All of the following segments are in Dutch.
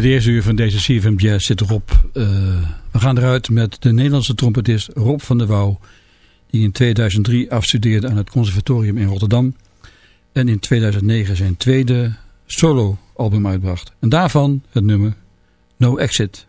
Het eerste uur van deze CFM Jazz zit erop. Uh, we gaan eruit met de Nederlandse trompetist Rob van der Wouw. Die in 2003 afstudeerde aan het conservatorium in Rotterdam. En in 2009 zijn tweede solo album uitbracht. En daarvan het nummer No Exit.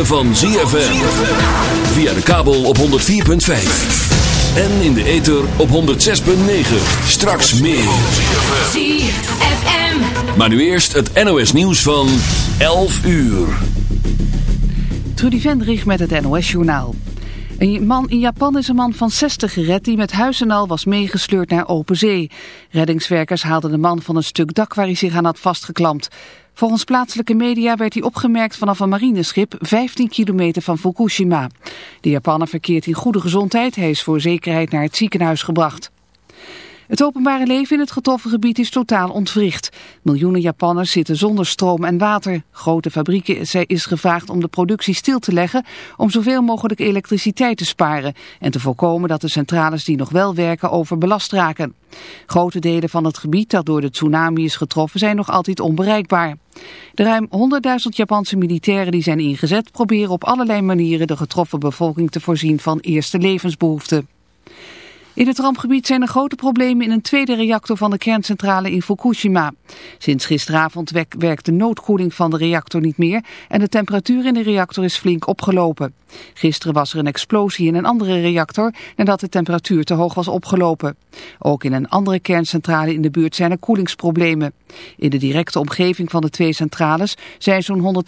Ritme van ZFM. Via de kabel op 104.5. En in de ether op 106.9. Straks meer. ZFM. Maar nu eerst het NOS nieuws van 11 uur. Trudy Vendrich met het NOS journaal. Een man in Japan is een man van 60 gered die met huis en al was meegesleurd naar open zee. Reddingswerkers haalden de man van een stuk dak waar hij zich aan had vastgeklampt. Volgens plaatselijke media werd hij opgemerkt vanaf een marineschip 15 kilometer van Fukushima. De Japaner verkeert in goede gezondheid. Hij is voor zekerheid naar het ziekenhuis gebracht. Het openbare leven in het getroffen gebied is totaal ontwricht. Miljoenen Japanners zitten zonder stroom en water. Grote fabrieken is gevraagd om de productie stil te leggen om zoveel mogelijk elektriciteit te sparen en te voorkomen dat de centrales die nog wel werken overbelast raken. Grote delen van het gebied dat door de tsunami is getroffen zijn nog altijd onbereikbaar. De ruim 100.000 Japanse militairen die zijn ingezet proberen op allerlei manieren de getroffen bevolking te voorzien van eerste levensbehoeften. In het rampgebied zijn er grote problemen in een tweede reactor van de kerncentrale in Fukushima. Sinds gisteravond werkt de noodkoeling van de reactor niet meer en de temperatuur in de reactor is flink opgelopen. Gisteren was er een explosie in een andere reactor nadat de temperatuur te hoog was opgelopen. Ook in een andere kerncentrale in de buurt zijn er koelingsproblemen. In de directe omgeving van de twee centrales zijn zo'n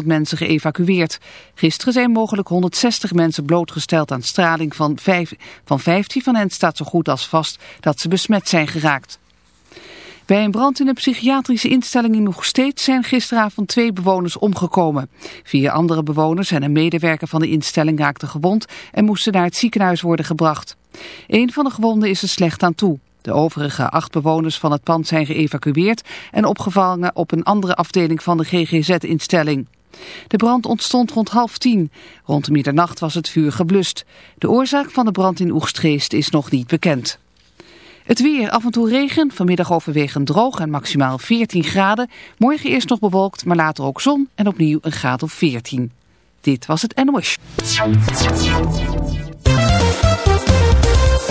170.000 mensen geëvacueerd. Gisteren zijn mogelijk 160 mensen blootgesteld aan straling van, 5, van 15 van hen staat zo goed als vast dat ze besmet zijn geraakt. Bij een brand in een psychiatrische instelling in nog steeds zijn gisteravond twee bewoners omgekomen. Vier andere bewoners en een medewerker van de instelling raakten gewond en moesten naar het ziekenhuis worden gebracht. Een van de gewonden is er slecht aan toe. De overige acht bewoners van het pand zijn geëvacueerd en opgevangen op een andere afdeling van de GGZ-instelling. De brand ontstond rond half tien. Rond middernacht was het vuur geblust. De oorzaak van de brand in Oegstgeest is nog niet bekend. Het weer, af en toe regen, vanmiddag overwegend droog en maximaal 14 graden. Morgen eerst nog bewolkt, maar later ook zon en opnieuw een graad of 14. Dit was het NOS.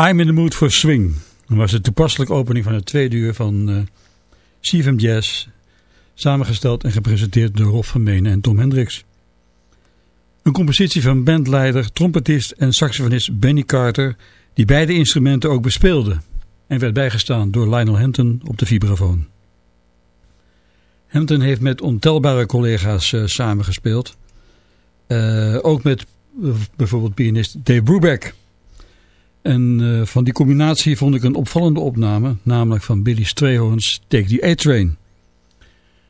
I'm in the mood for swing. Dat was de toepasselijke opening van het tweede uur van uh, CFM Jazz. Samengesteld en gepresenteerd door Rob van Menen en Tom Hendricks. Een compositie van bandleider, trompetist en saxofonist Benny Carter... die beide instrumenten ook bespeelde. En werd bijgestaan door Lionel Hampton op de vibrafoon. Hampton heeft met ontelbare collega's uh, samengespeeld. Uh, ook met bijvoorbeeld pianist Dave Brubeck... En uh, van die combinatie vond ik een opvallende opname, namelijk van Billy Strayhorn's Take the A-Train.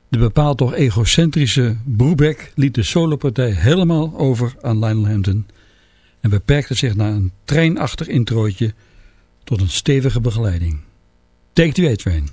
De bepaald toch egocentrische Brubeck liet de solopartij helemaal over aan Lionel Hampton en beperkte zich na een treinachtig introotje tot een stevige begeleiding. Take the A-Train.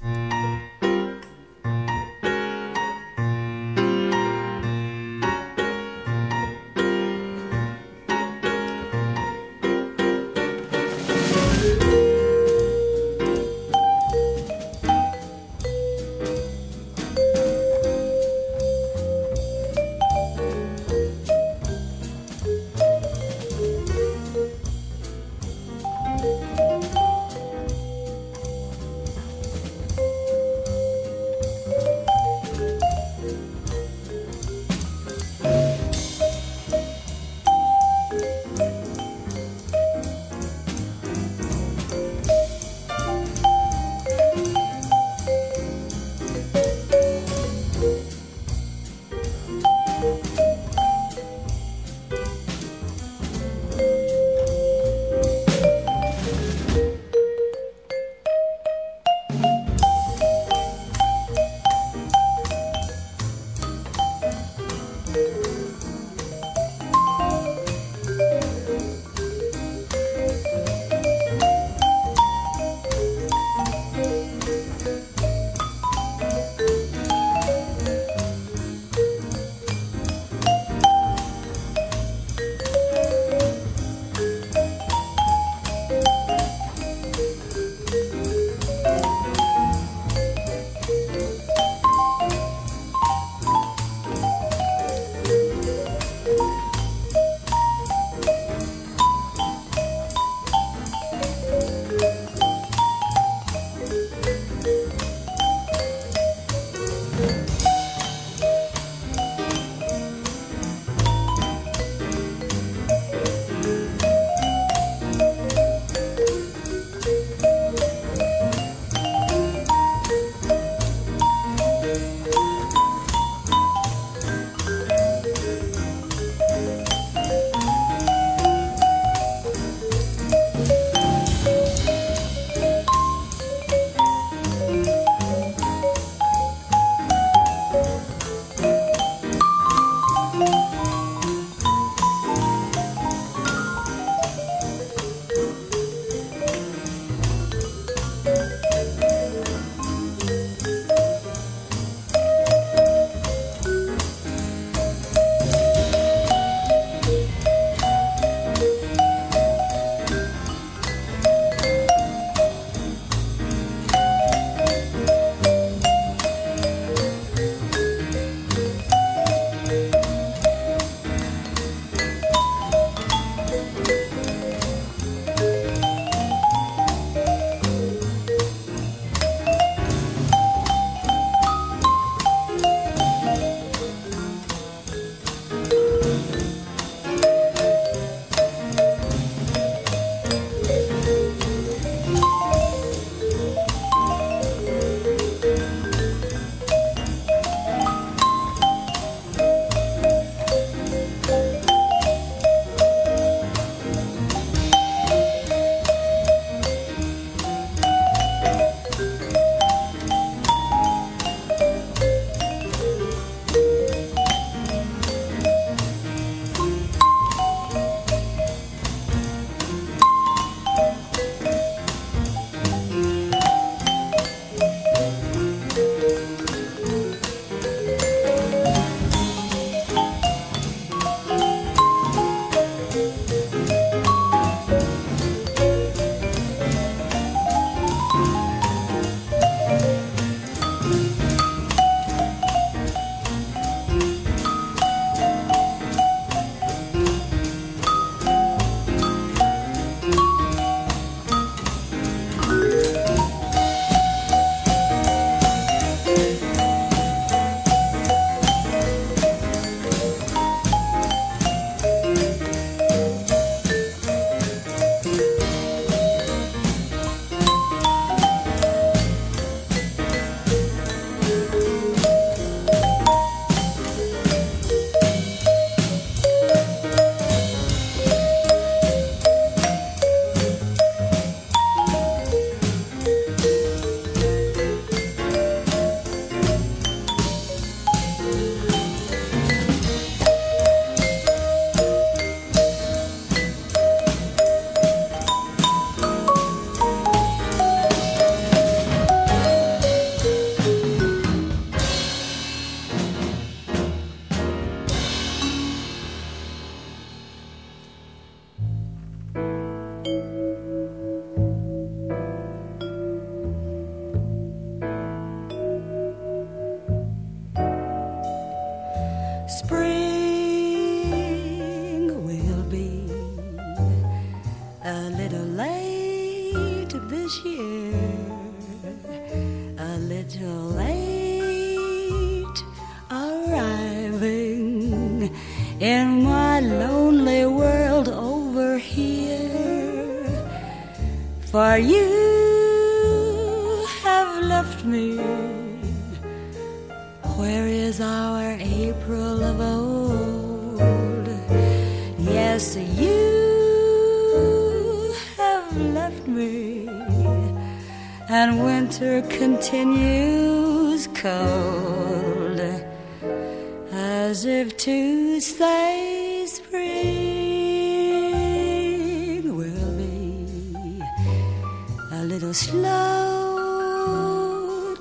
A little slow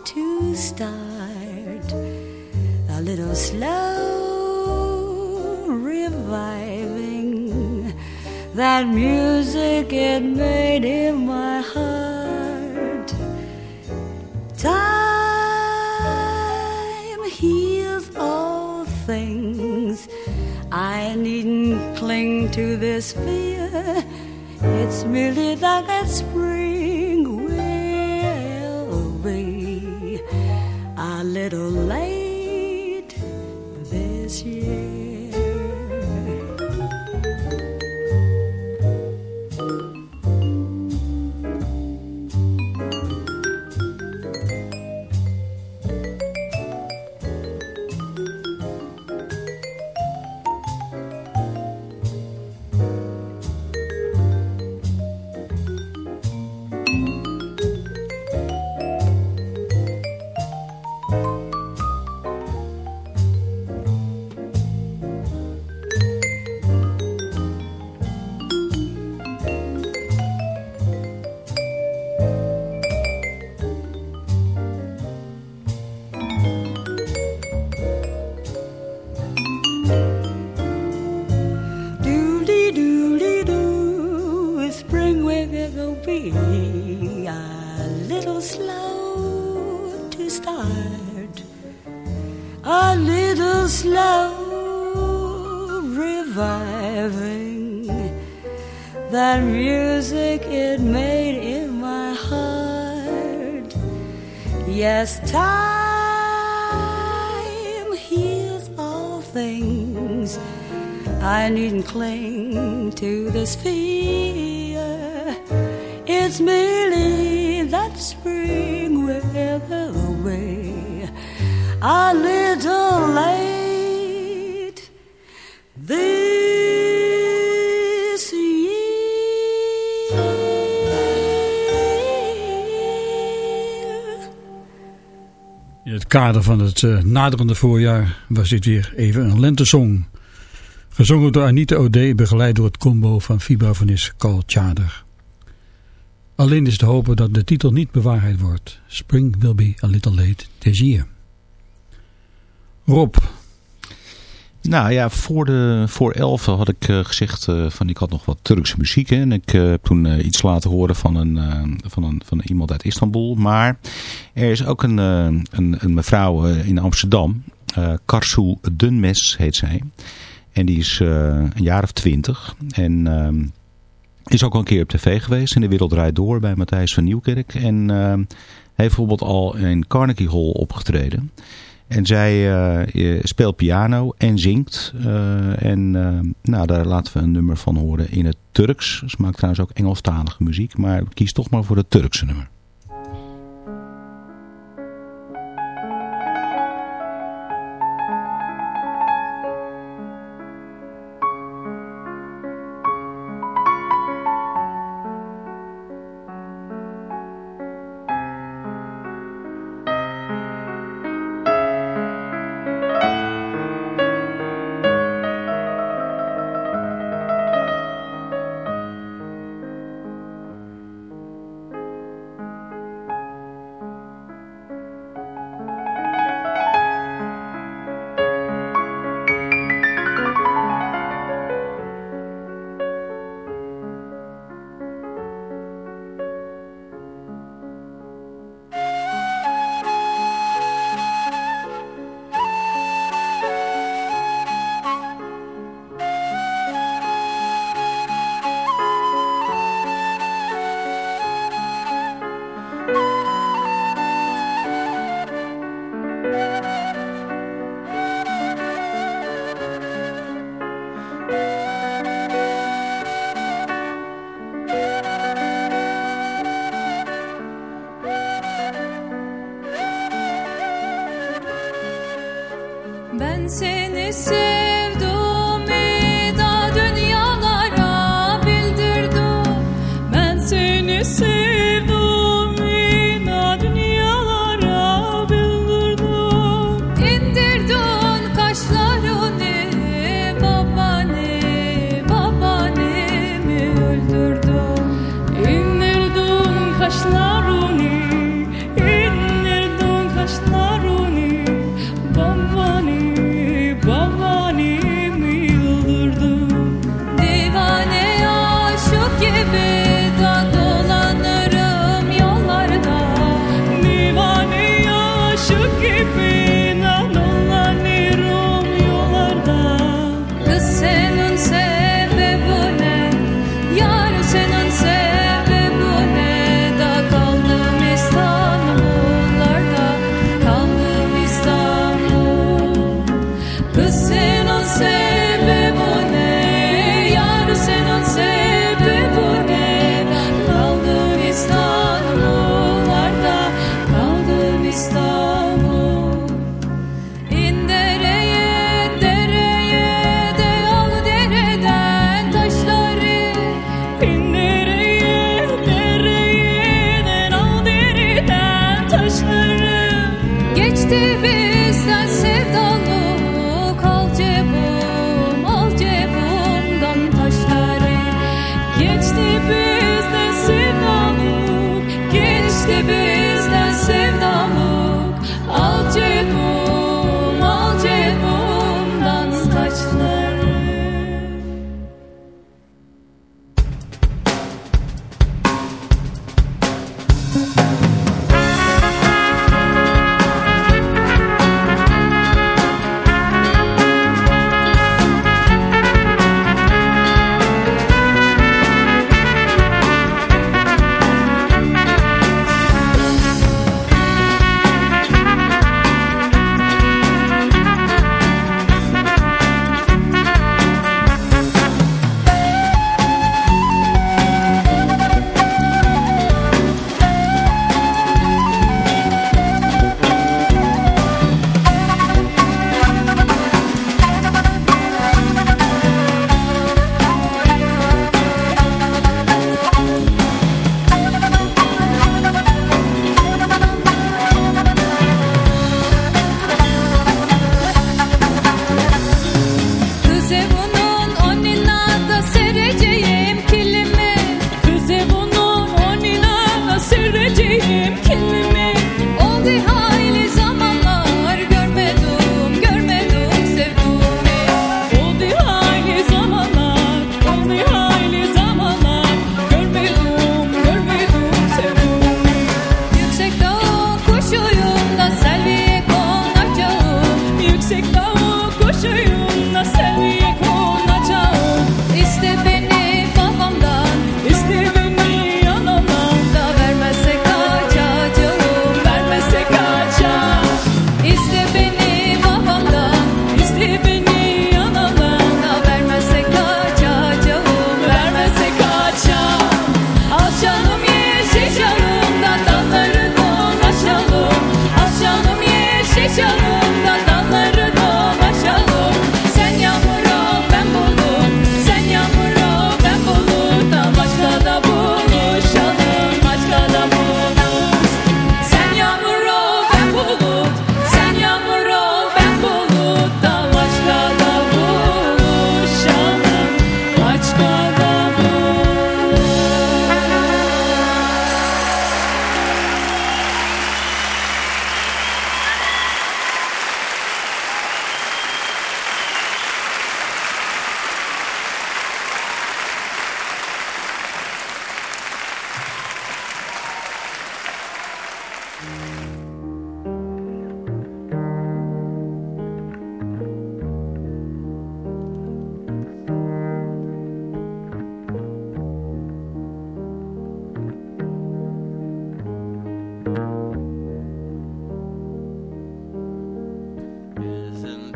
to start a little slow reviving that music it made in my heart Time heals all things. I needn't cling to this fear. It's merely like that spring I needn't cling to this fear. It's merely that spring weather away. A little late this. In het kader van het eh, naderende voorjaar was dit weer even een lentesong. Gezongen door Anita O'Day, begeleid door het combo van vibrafonist Carl Tjader. Alleen is te hopen dat de titel niet bewaarheid wordt. Spring will be a little late this year. Rob, Nou ja, voor, de, voor elf had ik eh, gezegd uh, van ik had nog wat Turkse muziek. En ik uh, heb toen iets laten horen van, een, van, een, van iemand uit Istanbul. Maar er is ook een, een, een mevrouw in Amsterdam. Karsu Dunmes heet zij. En die is een jaar of twintig. En ehm, is ook al een keer op tv geweest. In de Wereld Draait Door bij Matthijs van Nieuwkerk. En ehm, heeft bijvoorbeeld al in Carnegie Hall opgetreden. En zij uh, speelt piano en zingt. En uh, nou, daar laten we een nummer van horen in het Turks. Ze maakt trouwens ook Engelstalige muziek. Maar kies toch maar voor het Turkse nummer.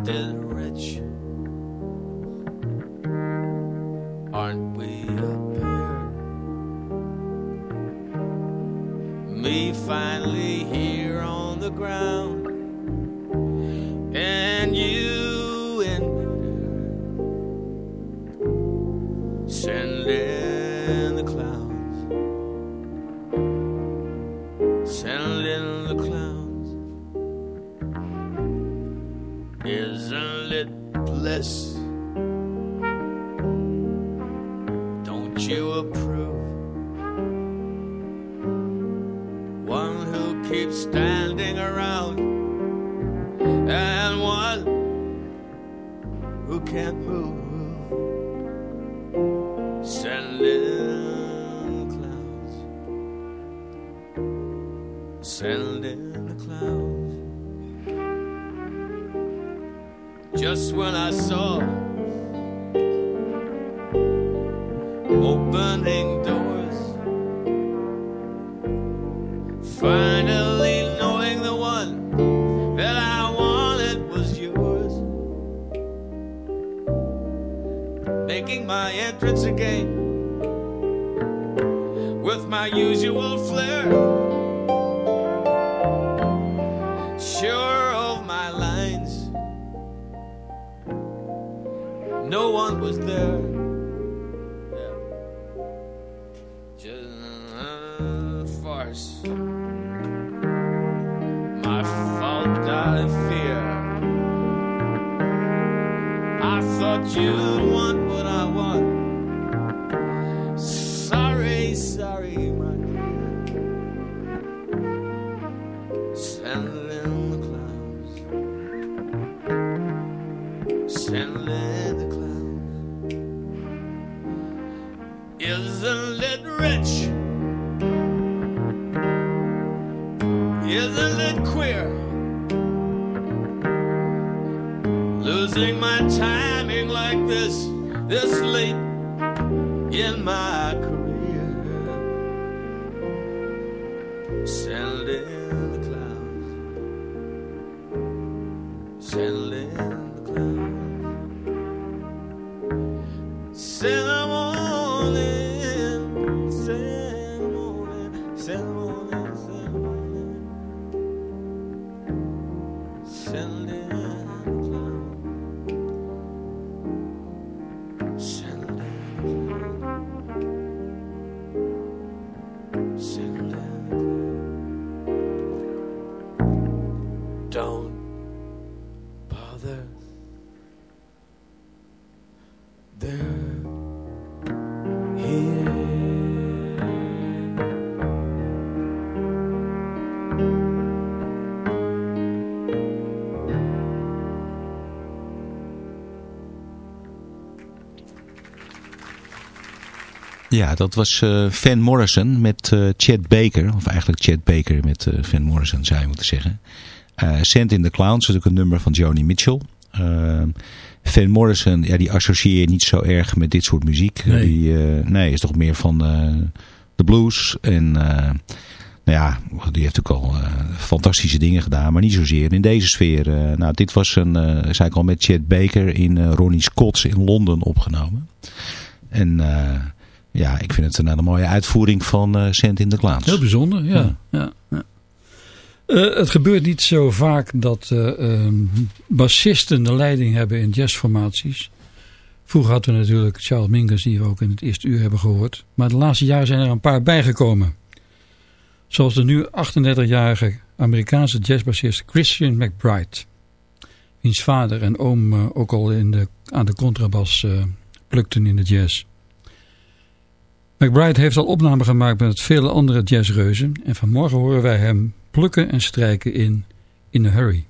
still rich. Aren't we a pair? Me finally here on the ground. Ja, dat was eh, Van Morrison met eh, Chad Baker. Of eigenlijk Chad Baker met eh, Van Morrison zou je moeten zeggen. Sand in the Clowns is ook een nummer van Joni Mitchell. Van Morrison, ja, die associeer je niet zo erg met dit soort muziek. Nee. Die, nee, is toch meer van de blues. En nou ja, die heeft ook al fantastische dingen gedaan. Maar niet zozeer in deze sfeer. Nou, dit was een, zei ik al, met Chad Baker in Ronnie Scott's in Londen opgenomen. En ja, ik vind het een hele mooie uitvoering van eh in the Clowns. Heel bijzonder, ja. ja. ja, Eh, het gebeurt niet zo vaak dat eh, ehm, bassisten de leiding hebben in jazzformaties. Vroeger hadden we natuurlijk Charles Mingus, die we ook in het eerste uur hebben gehoord. Maar de laatste jaren zijn er een paar bijgekomen. Zoals de nu 38-jarige Amerikaanse jazzbassist Christian McBride. Wiens vader en oom eh, ook al in de, aan de contrabas eh, plukten in de jazz. McBride heeft al opnamen gemaakt met vele andere jazzreuzen. En vanmorgen horen wij hem plukken en strijken in In a Hurry.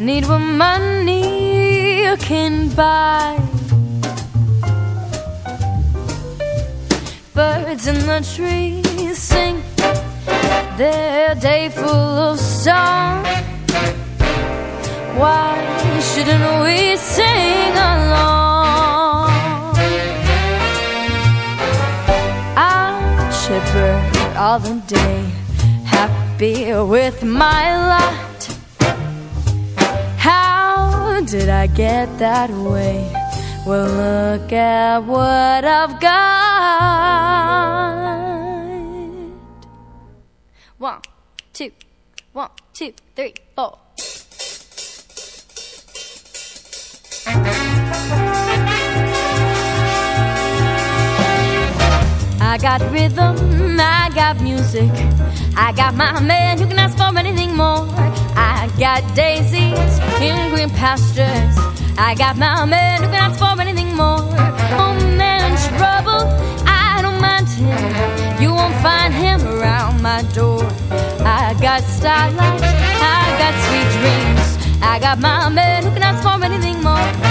Need what money can buy. Birds in the trees sing their day full of song. Why shouldn't we sing along? I'm chipper all the day, happy with my lot. Did I get that way? Well, look at what I've got. One, two, one, two, three, four. I got rhythm, I got music. I got my man who can ask for anything more. I got daisies in green pastures. I got my man who can ask for anything more. Oh man, trouble, I don't mind him. You won't find him around my door. I got starlight, I got sweet dreams. I got my man who can ask for anything more.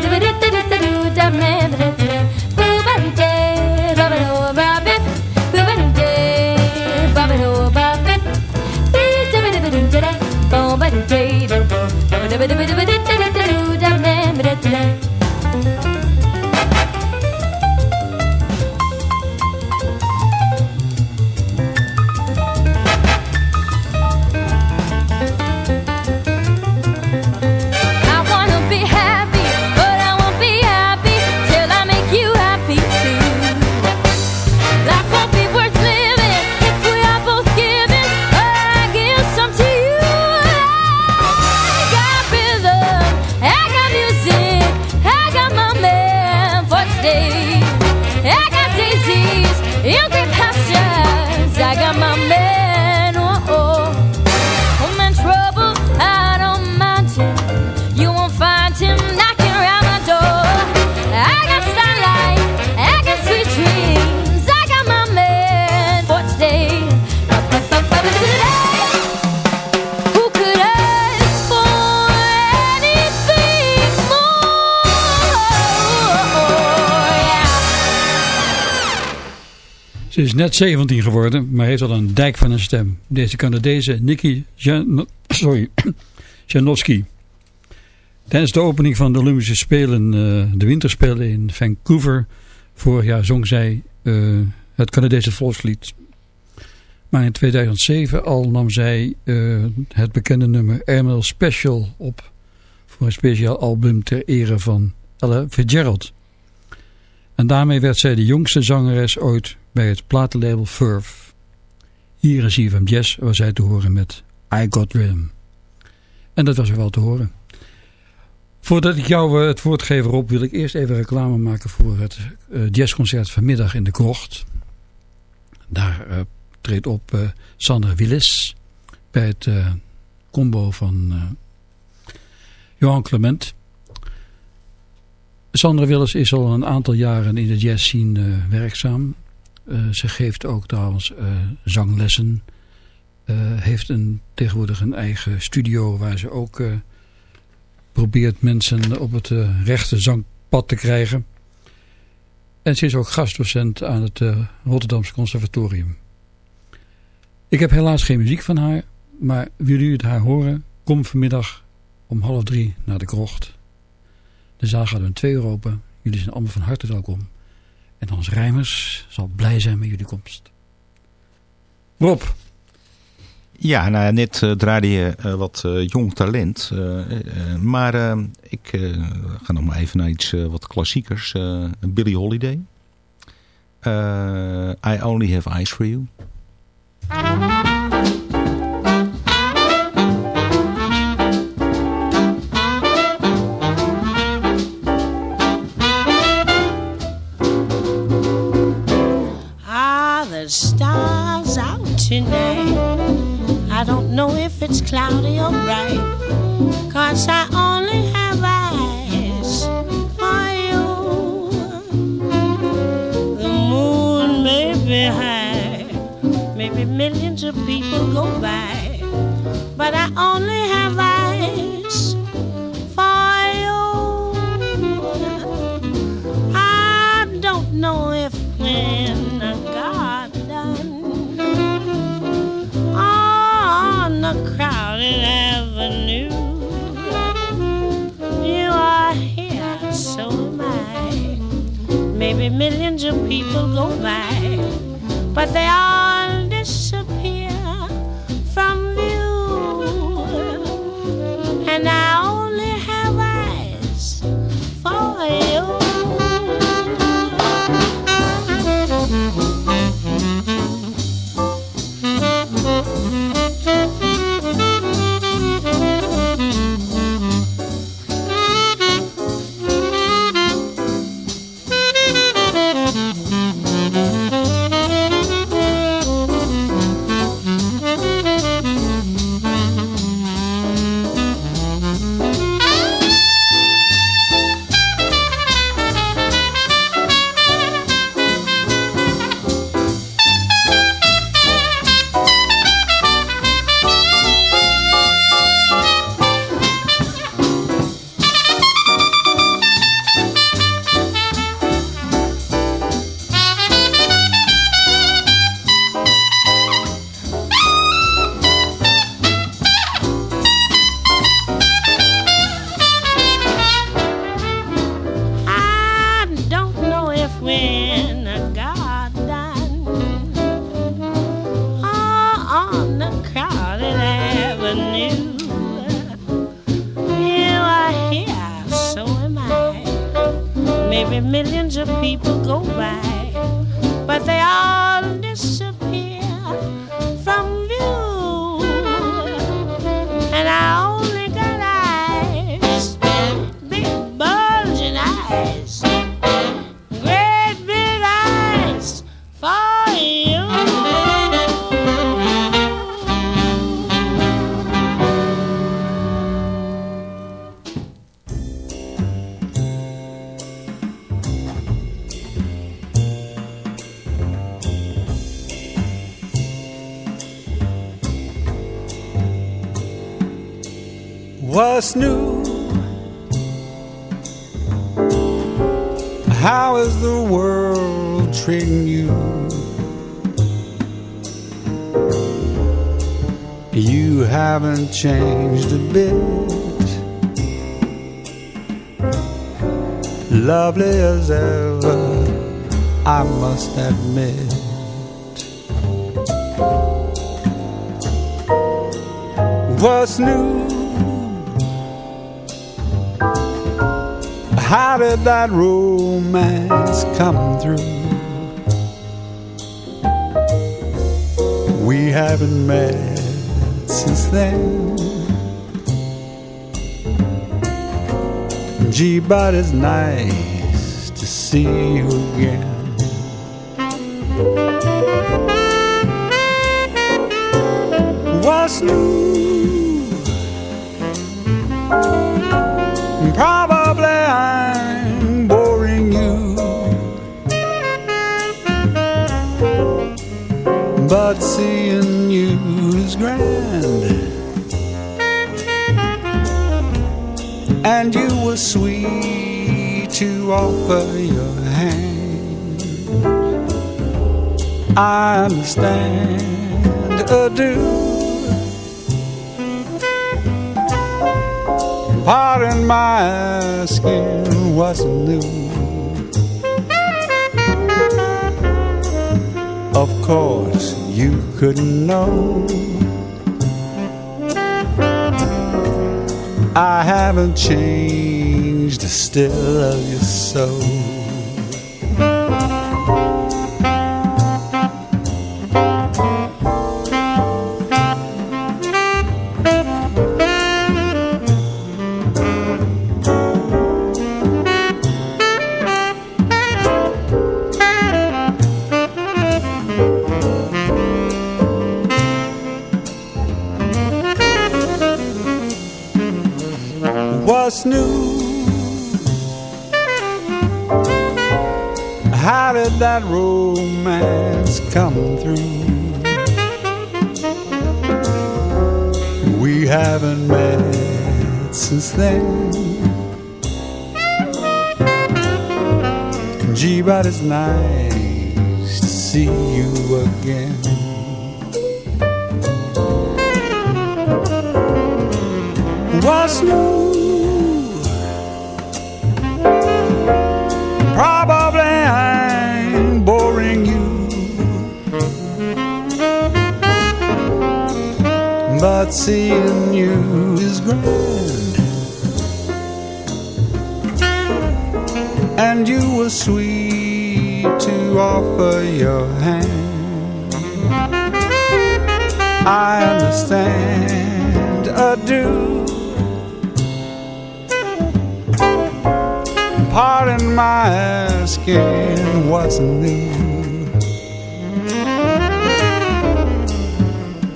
I 17 geworden, maar heeft al een dijk van een stem. Deze Canadese Nikki Jan sorry, Janowski. Tijdens de opening van de Olympische Spelen, eh, de Winterspelen in Vancouver, vorig jaar zong zij eh, het Canadese volkslied. Maar in 2007 al nam zij eh, het bekende nummer Airmail Special op voor een speciaal album ter ere van Ella Fitzgerald. En daarmee werd zij de jongste zangeres ooit bij het platenlabel Verve. Hier in CFM Jazz was zij te horen met I Got Rhythm. En dat was er wel te horen. Voordat ik jou eh, het woord geef op, wil ik eerst even reclame maken voor het eh, jazzconcert vanmiddag in de Krocht. Daar eh, treedt op Sandra Willis bij het combo van Johan Clement. Sandra Willis is al een aantal jaren in de jazz scene werkzaam. Eh, ze geeft ook trouwens eh, zanglessen. Eh, heeft een, tegenwoordig een eigen studio waar ze ook probeert mensen op het rechte zangpad te krijgen. En ze is ook gastdocent aan het Rotterdamse Conservatorium. Ik heb helaas geen muziek van haar, maar willen jullie het haar horen? Kom vanmiddag om half drie naar de krocht. De zaal gaat om twee uur open. Jullie zijn allemaal van harte welkom. En Hans Rijmers zal blij zijn met jullie komst. Rob, Ja, nou ja, net eh, draaide je eh, wat eh, jong talent. maar ik eh, ga nog maar even naar iets wat klassiekers. eh Billie Holiday. Eh, I Only Have Eyes For You. If it's cloudy or bright. Cause I only have eyes for you. The moon may be high, maybe millions of people go by. But I only millions of people go by, but they all millions of people go by, changed a bit. Lovely as ever, I must admit. What's new? How did that romance come through? We haven't met since then. Gee, but it's nice to see you again. What's new? But seeing you is grand. And you were sweet to offer your hand. I understand, adieu. Pardon my asking what's new. Of course, you couldn't know. I haven't changed the still of your soul. And you were sweet to offer your hand. I understand, adieu. Pardon my asking what's new.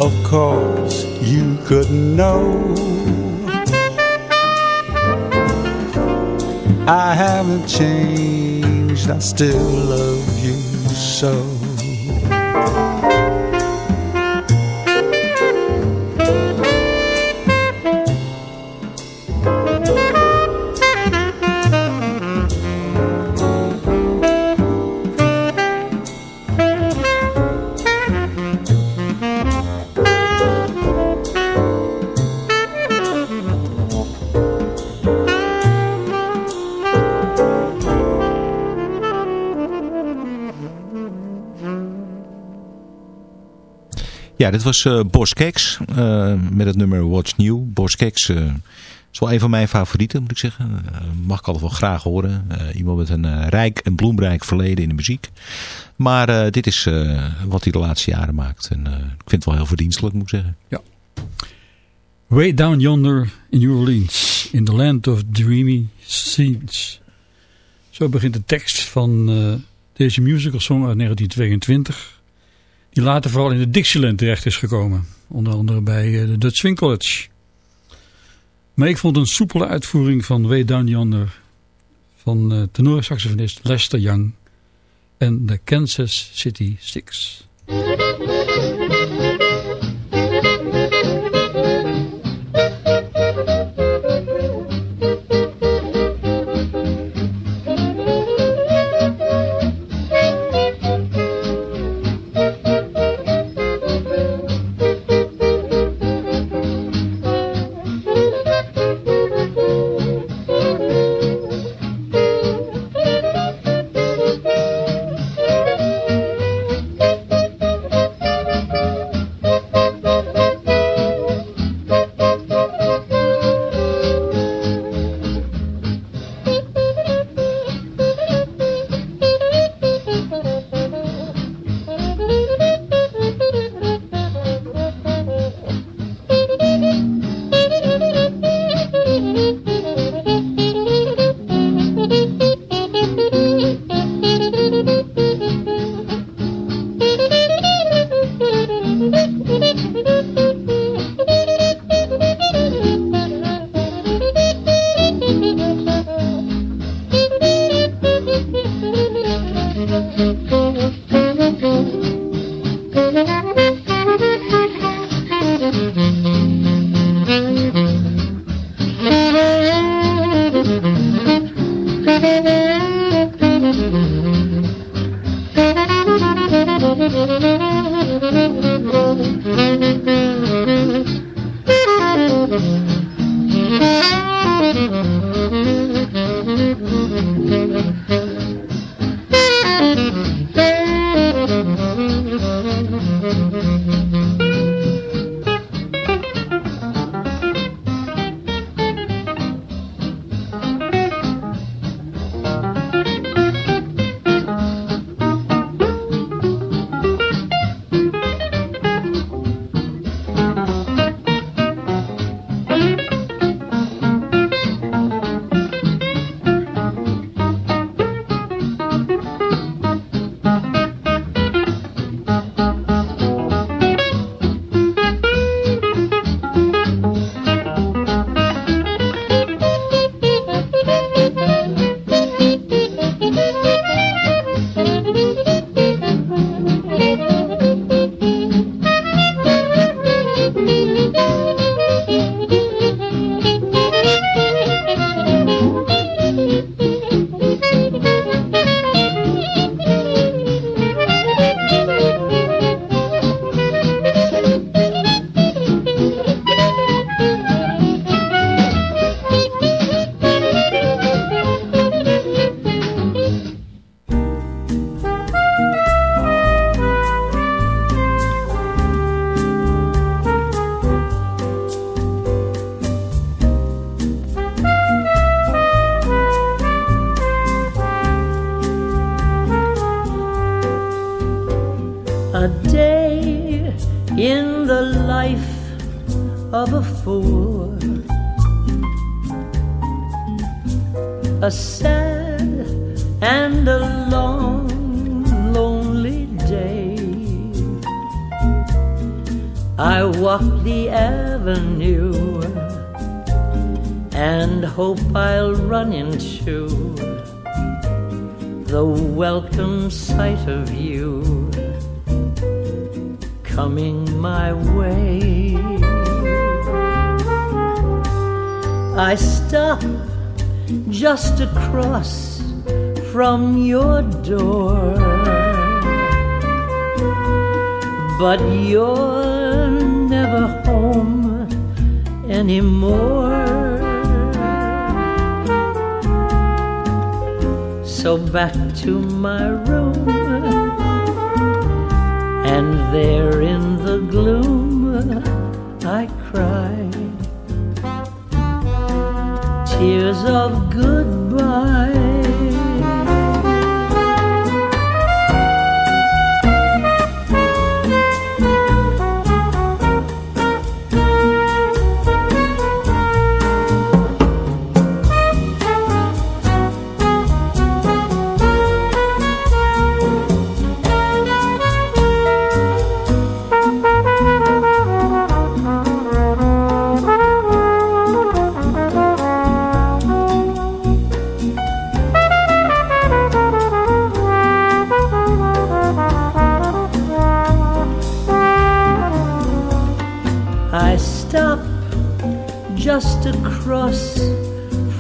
Of course, you couldn't know. I haven't changed, I still love you so. Ja, dit was Bos Keks eh, met het nummer What's New. Bos Keks eh, is wel een van mijn favorieten, moet ik zeggen. Mag ik altijd wel graag horen. Iemand met een rijk en bloemrijk verleden in de muziek. Maar dit is wat hij de laatste jaren maakt. En ik vind het wel heel verdienstelijk, moet ik zeggen. Way down yonder in New Orleans, in the land of dreamy scenes. Zo begint de tekst van deze musical song uit 1922. Die later vooral in de Dixieland terecht is gekomen. Onder andere bij eh, de Dutch Swing. Maar ik vond een soepele uitvoering van Way Down Yonder van uh, tenorsaxofonist Lester Young en de Kansas City Six. Coming my way. I stop just across from your door, but you're never home anymore. So back to my room, and there in the gloom uh, I cry tears of goodbye.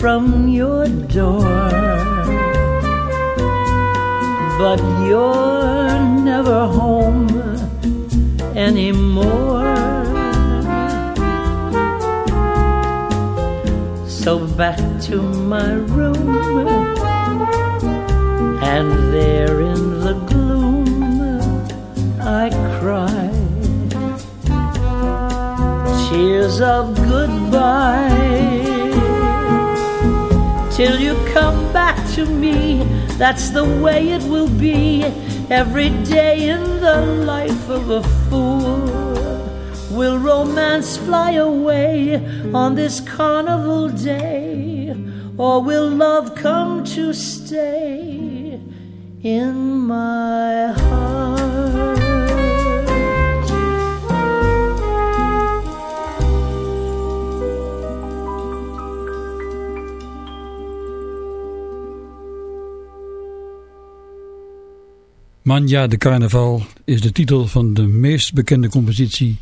From your door, but you're never home anymore. So back to my room, and there in the gloom I cry tears of goodbye till you come back to me. That's the way it will be every day in the life of a fool. Will romance fly away on this carnival day, or will love come to stay in my heart? Manja de Carnaval is de titel van de meest bekende compositie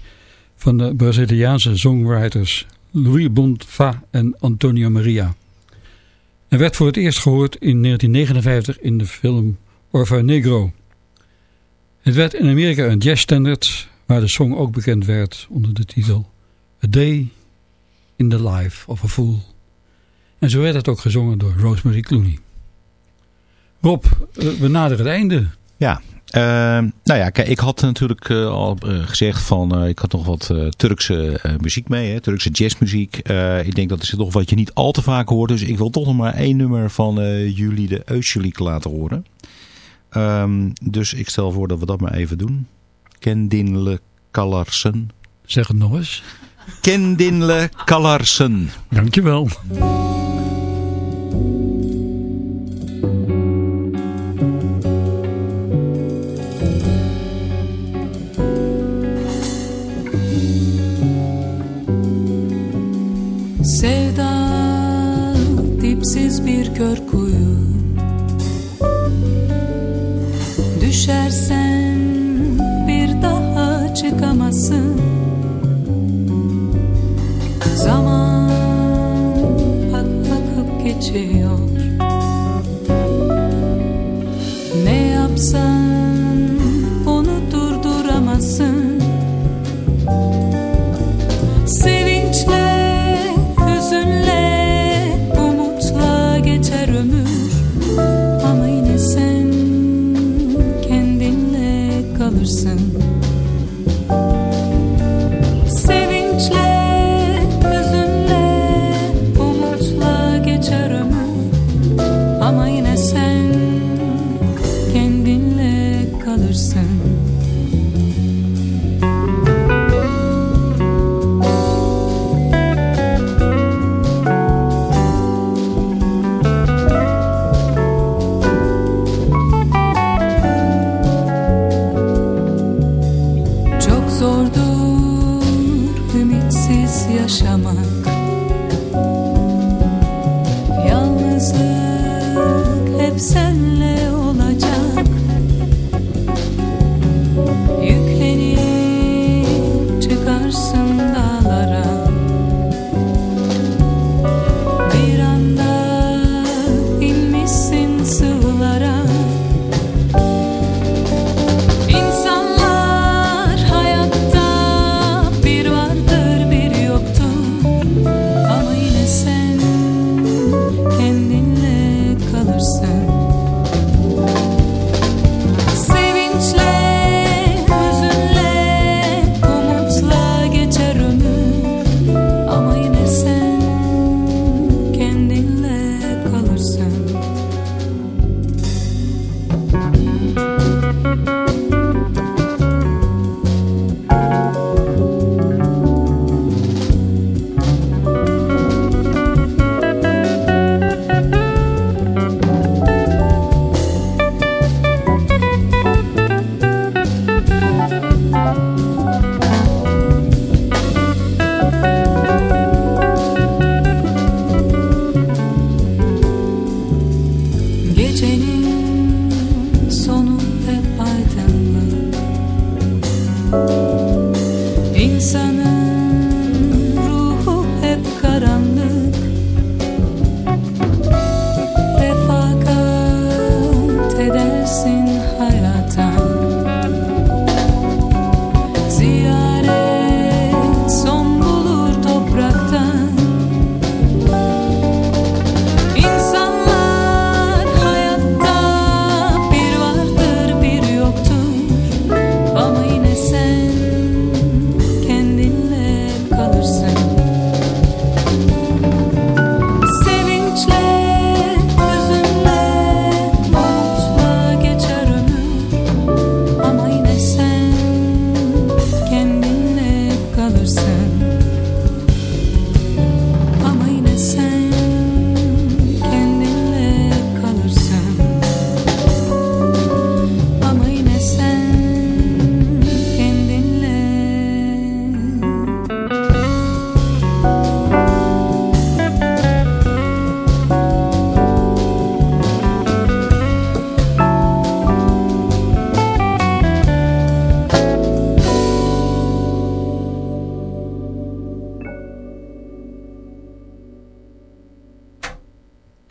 van de Braziliaanse songwriters Louis Bonfa en Antonio Maria. En werd voor het eerst gehoord in 1959 in de film Orfa Negro. Het werd in Amerika een jazzstandard, waar de song ook bekend werd onder de titel A Day in the Life of a Fool. En zo werd het ook gezongen door Rosemary Clooney. Rob, eh, we naderen het einde. Ja, uh, nou ja, kijk, ik had natuurlijk uh, al uh, gezegd van, ik had nog wat Turkse muziek mee, hè, Turkse jazzmuziek. ik denk dat is nog wat je niet al te vaak hoort, dus ik wil toch nog maar één nummer van jullie de Eusjelik laten horen. Um, dus ik stel voor dat we dat maar even doen. Kendinle Kallarsen. Zeg het nog eens. Kendinle Kallarsen. Dankjewel. Düşersen bir daha çıkamazsın. Zaman ak akıp geçiyor. Ne yapsan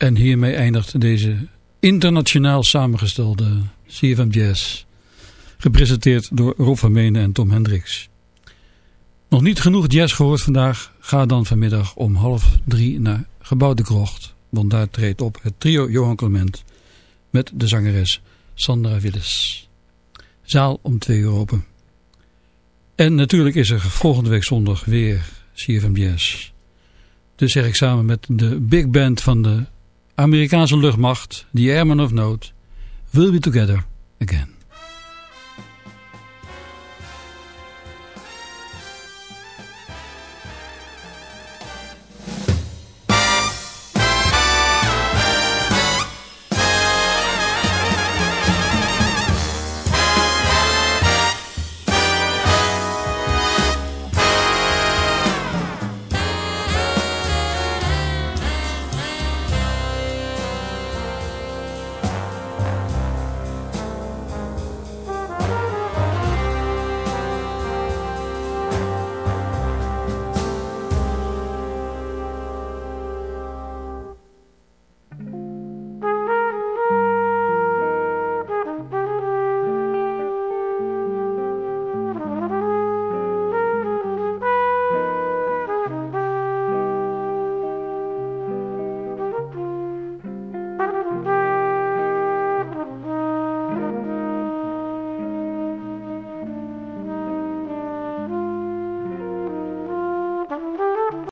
En hiermee eindigt deze internationaal samengestelde CFM Jazz. Gepresenteerd door Rob van Menen en Tom Hendricks. Nog niet genoeg jazz gehoord vandaag? Ga dan vanmiddag om half drie naar Gebouw de Krocht. Want daar treedt op het trio Johan Clement met de zangeres Sandra Willis. Zaal om twee uur open. En natuurlijk is er volgende week zondag weer CFM Jazz. Dus zeg ik samen met de big band van de Amerikaanse luchtmacht, The Airmen of Note, We'll Be Together Again.